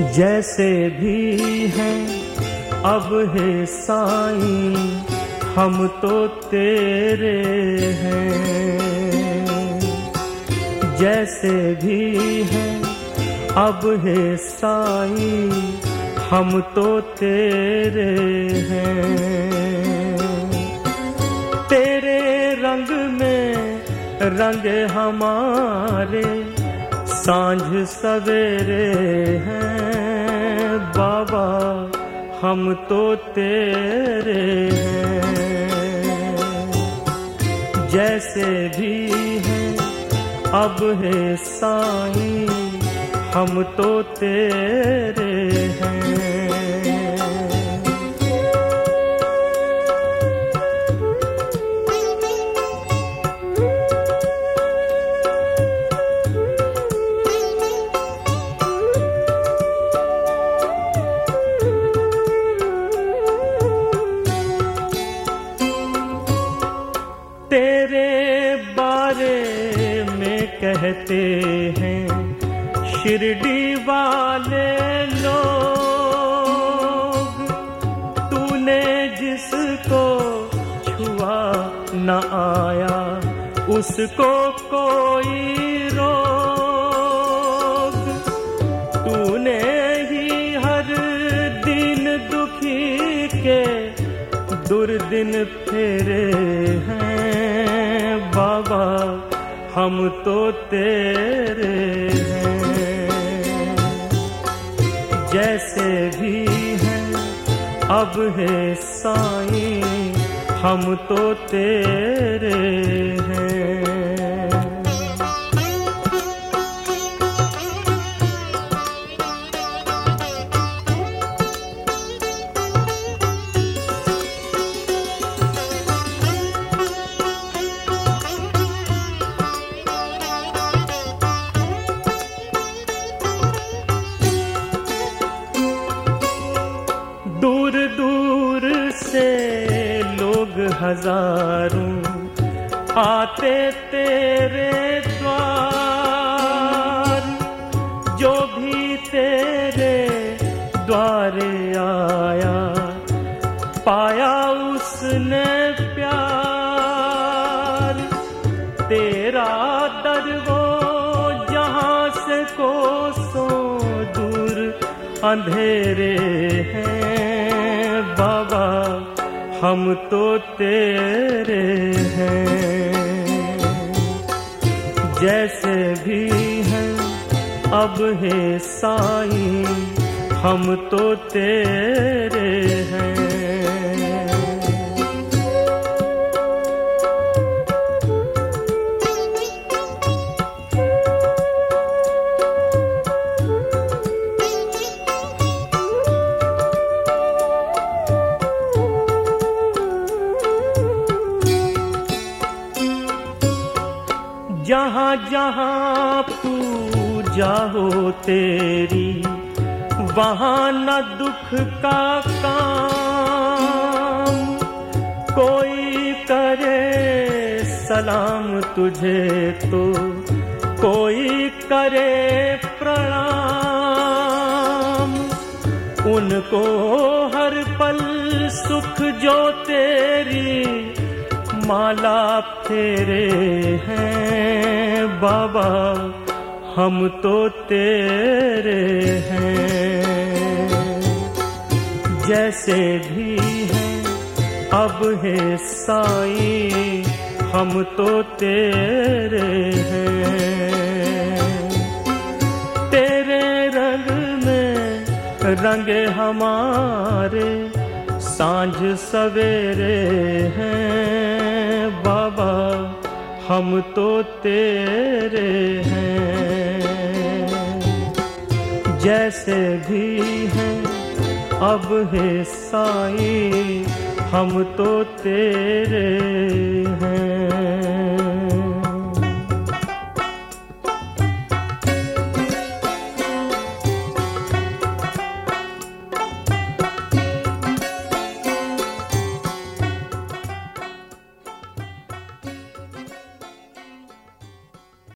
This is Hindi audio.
जैसे भी हैं, अब है साईं, हम तो तेरे हैं। जैसे भी हैं, अब है साईं, हम तो तेरे हैं। तेरे रंग में रंग हमारे साँझ सवेरे हैं, बाबा, हम तो तेरे हैं। जैसे भी हैं, अब है साईं, हम तो तेरे तेरे बारे में कहते हैं, शिरडी वाले लोग। तूने जिसको छुआ न आया, उसको कोई दुर्दिन फेरे हैं, बाबा, हम तो तेरे हैं। जैसे भी हैं, अब है साईं, हम तो तेरे हज़ारों आते तेरे द्वार, जो भी तेरे द्वारे आया, पाया उसने प्यार। तेरा दर वो जहाँ से कोसों दूर अंधेरे हैं, बाबा हम तो तेरे हैं। जैसे भी हैं अब है साईं हम तो तेरे हैं। जहाँ जहाँ पूजा हो तेरी, वहाँ न दुख का काम। कोई करे सलाम तुझे तो कोई करे प्रणाम। उनको हर पल सुख जो तेरी माला फेरे हैं, बाबा, हम तो तेरे हैं। जैसे भी हैं, अब है साईं, हम तो तेरे हैं। तेरे रंग में रंग हमारे साँझ सवेरे हैं, बाबा, हम तो तेरे हैं। जैसे भी हैं, अब है साई, हम तो तेरे